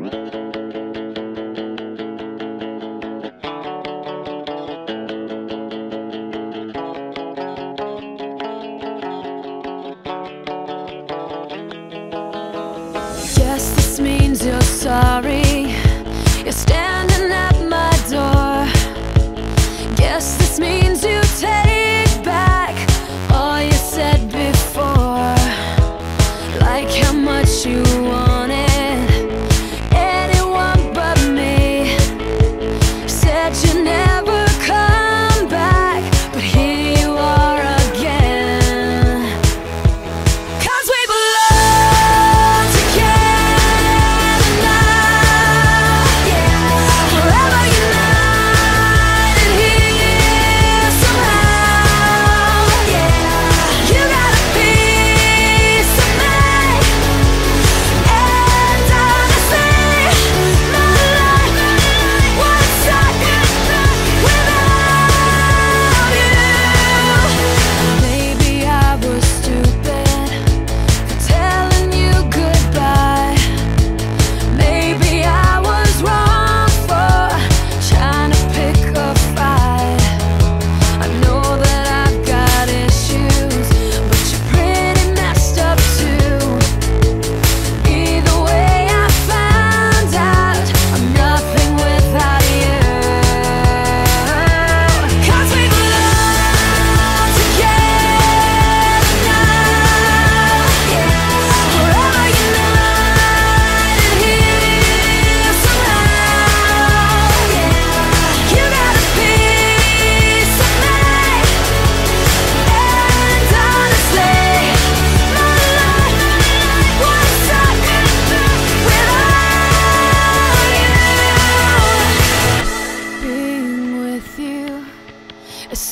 Yes, this means you're sorry. You're standing at my door. Guess this means you take back all you said before. Like how much you